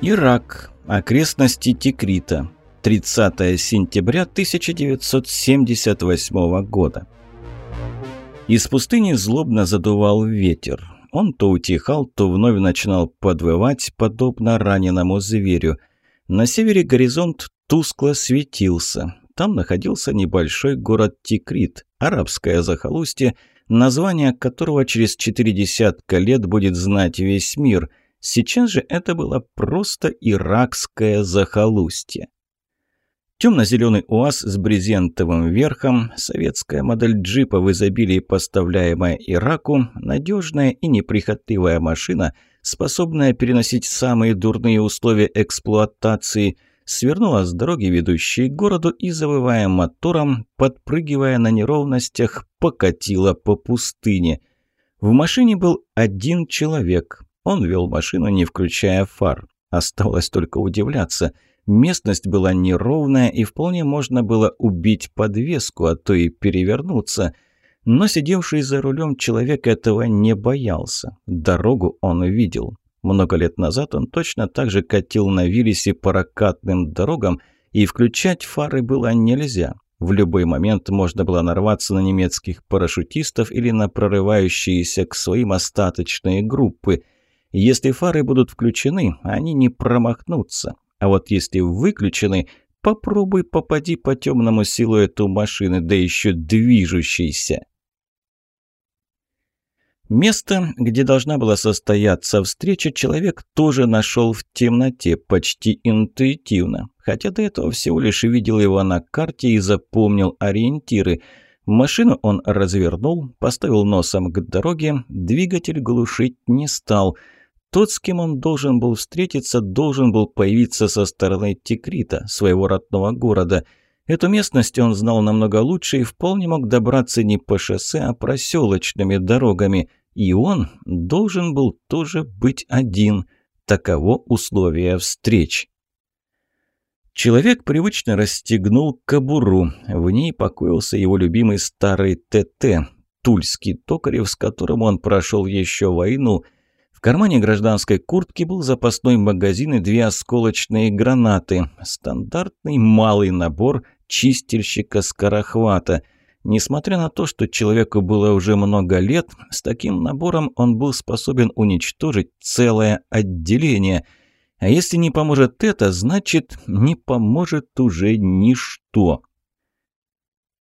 Ирак. Окрестности Тикрита. 30 сентября 1978 года. Из пустыни злобно задувал ветер. Он то утихал, то вновь начинал подвывать, подобно раненому зверю. На севере горизонт тускло светился. Там находился небольшой город Тикрит, арабское захолустье, название которого через четыре десятка лет будет знать весь мир. Сейчас же это было просто иракское захолустье. Темно-зеленый УАЗ с брезентовым верхом, советская модель джипа в изобилии, поставляемая Ираку, надежная и неприхотливая машина, способная переносить самые дурные условия эксплуатации – свернула с дороги, ведущей к городу, и, завывая мотором, подпрыгивая на неровностях, покатила по пустыне. В машине был один человек. Он вел машину, не включая фар. Оставалось только удивляться. Местность была неровная, и вполне можно было убить подвеску, а то и перевернуться. Но сидевший за рулем человек этого не боялся. Дорогу он видел. Много лет назад он точно так же катил на Виллисе по ракатным дорогам, и включать фары было нельзя. В любой момент можно было нарваться на немецких парашютистов или на прорывающиеся к своим остаточные группы. Если фары будут включены, они не промахнутся. А вот если выключены, попробуй попади по темному силуэту машины, да еще движущейся. Место, где должна была состояться встреча, человек тоже нашел в темноте, почти интуитивно. Хотя до этого всего лишь видел его на карте и запомнил ориентиры. Машину он развернул, поставил носом к дороге, двигатель глушить не стал. Тот, с кем он должен был встретиться, должен был появиться со стороны Тикрита, своего родного города – Эту местность он знал намного лучше и вполне мог добраться не по шоссе, а проселочными дорогами. И он должен был тоже быть один. Таково условие встреч. Человек привычно расстегнул кобуру. В ней покоился его любимый старый ТТ, тульский токарев, с которым он прошел еще войну. В кармане гражданской куртки был запасной магазин и две осколочные гранаты. Стандартный малый набор – чистильщика скорохвата. Несмотря на то, что человеку было уже много лет, с таким набором он был способен уничтожить целое отделение. А если не поможет это, значит, не поможет уже ничто.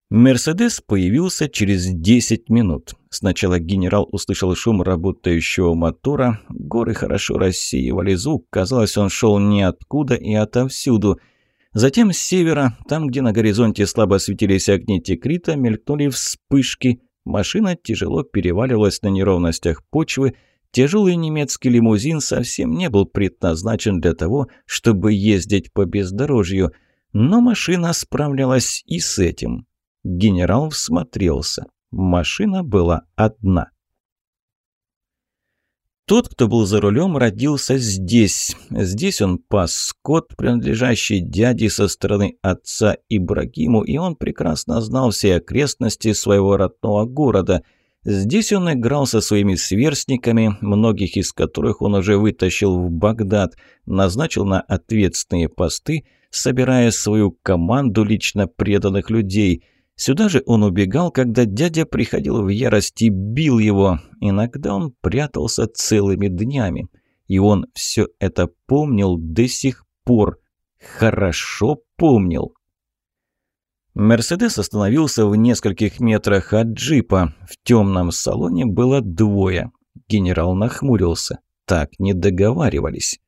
«Мерседес» появился через 10 минут. Сначала генерал услышал шум работающего мотора. Горы хорошо рассеивали звук. Казалось, он шел ниоткуда и отовсюду – Затем с севера, там, где на горизонте слабо светились огни Текрита, мелькнули вспышки. Машина тяжело переваливалась на неровностях почвы. Тяжелый немецкий лимузин совсем не был предназначен для того, чтобы ездить по бездорожью. Но машина справлялась и с этим. Генерал всмотрелся. Машина была одна. Тот, кто был за рулем, родился здесь. Здесь он пас скот, принадлежащий дяде со стороны отца Ибрагиму, и он прекрасно знал все окрестности своего родного города. Здесь он играл со своими сверстниками, многих из которых он уже вытащил в Багдад, назначил на ответственные посты, собирая свою команду лично преданных людей – Сюда же он убегал, когда дядя приходил в ярость и бил его. Иногда он прятался целыми днями. И он все это помнил до сих пор. Хорошо помнил. Мерседес остановился в нескольких метрах от джипа. В темном салоне было двое. Генерал нахмурился. Так не договаривались.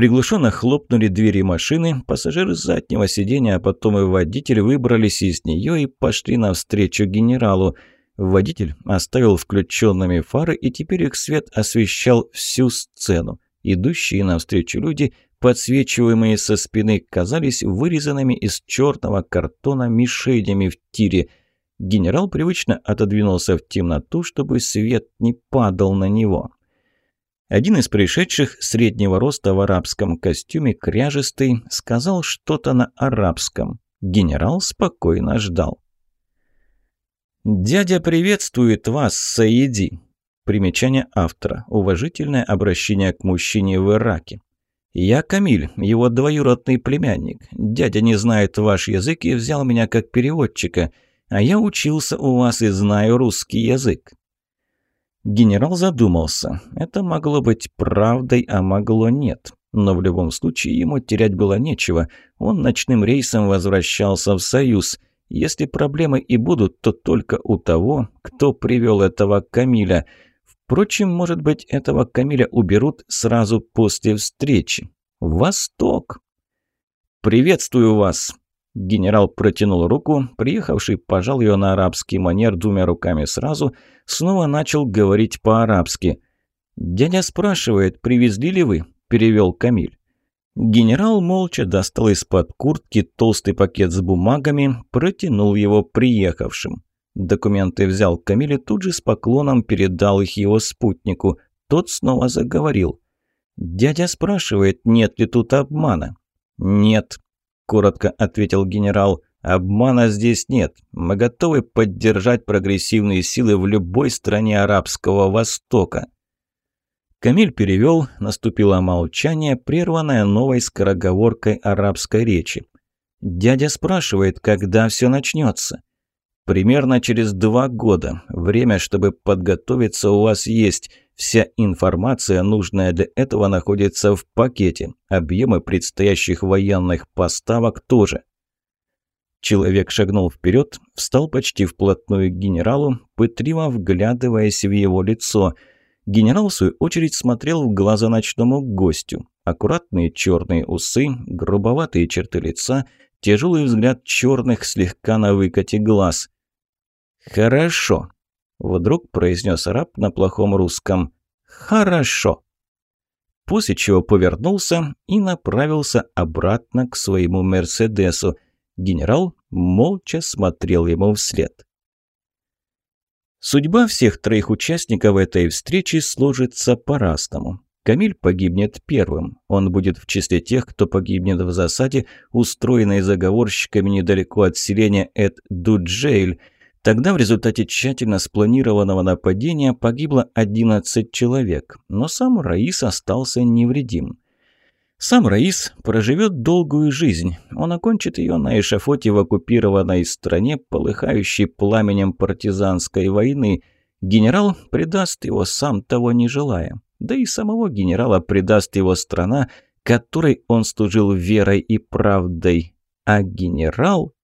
Приглушенно хлопнули двери машины, пассажиры заднего сиденья, а потом и водитель выбрались из нее и пошли навстречу генералу. Водитель оставил включенными фары, и теперь их свет освещал всю сцену. Идущие навстречу люди, подсвечиваемые со спины, казались вырезанными из черного картона мишенями в тире. Генерал привычно отодвинулся в темноту, чтобы свет не падал на него. Один из пришедших, среднего роста в арабском костюме, кряжистый, сказал что-то на арабском. Генерал спокойно ждал. «Дядя приветствует вас, Саиди!» Примечание автора. Уважительное обращение к мужчине в Ираке. «Я Камиль, его двоюродный племянник. Дядя не знает ваш язык и взял меня как переводчика, а я учился у вас и знаю русский язык». Генерал задумался. Это могло быть правдой, а могло нет. Но в любом случае ему терять было нечего. Он ночным рейсом возвращался в Союз. Если проблемы и будут, то только у того, кто привел этого Камиля – Впрочем, может быть, этого Камиля уберут сразу после встречи. Восток. «Приветствую вас!» Генерал протянул руку, приехавший пожал ее на арабский манер двумя руками сразу, снова начал говорить по-арабски. «Дядя спрашивает, привезли ли вы?» – перевел Камиль. Генерал молча достал из-под куртки толстый пакет с бумагами, протянул его приехавшим. Документы взял Камиль и тут же с поклоном передал их его спутнику. Тот снова заговорил. «Дядя спрашивает, нет ли тут обмана?» «Нет», – коротко ответил генерал. «Обмана здесь нет. Мы готовы поддержать прогрессивные силы в любой стране Арабского Востока». Камиль перевел, наступило молчание, прерванное новой скороговоркой арабской речи. «Дядя спрашивает, когда все начнется?» Примерно через два года. Время, чтобы подготовиться, у вас есть. Вся информация, нужная для этого, находится в пакете. Объемы предстоящих военных поставок тоже. Человек шагнул вперед, встал почти вплотную к генералу, пытливо вглядываясь в его лицо. Генерал, в свою очередь, смотрел в глаза ночному гостю. Аккуратные черные усы, грубоватые черты лица, тяжелый взгляд черных слегка на выкате глаз. «Хорошо», – вдруг произнес араб на плохом русском. «Хорошо». После чего повернулся и направился обратно к своему «Мерседесу». Генерал молча смотрел ему вслед. Судьба всех троих участников этой встречи сложится по-разному. Камиль погибнет первым. Он будет в числе тех, кто погибнет в засаде, устроенной заговорщиками недалеко от селения Эд-Дуджейль – Тогда в результате тщательно спланированного нападения погибло 11 человек, но сам Раис остался невредим. Сам Раис проживет долгую жизнь. Он окончит ее на эшафоте в оккупированной стране, полыхающей пламенем партизанской войны. Генерал предаст его, сам того не желая. Да и самого генерала предаст его страна, которой он служил верой и правдой. А генерал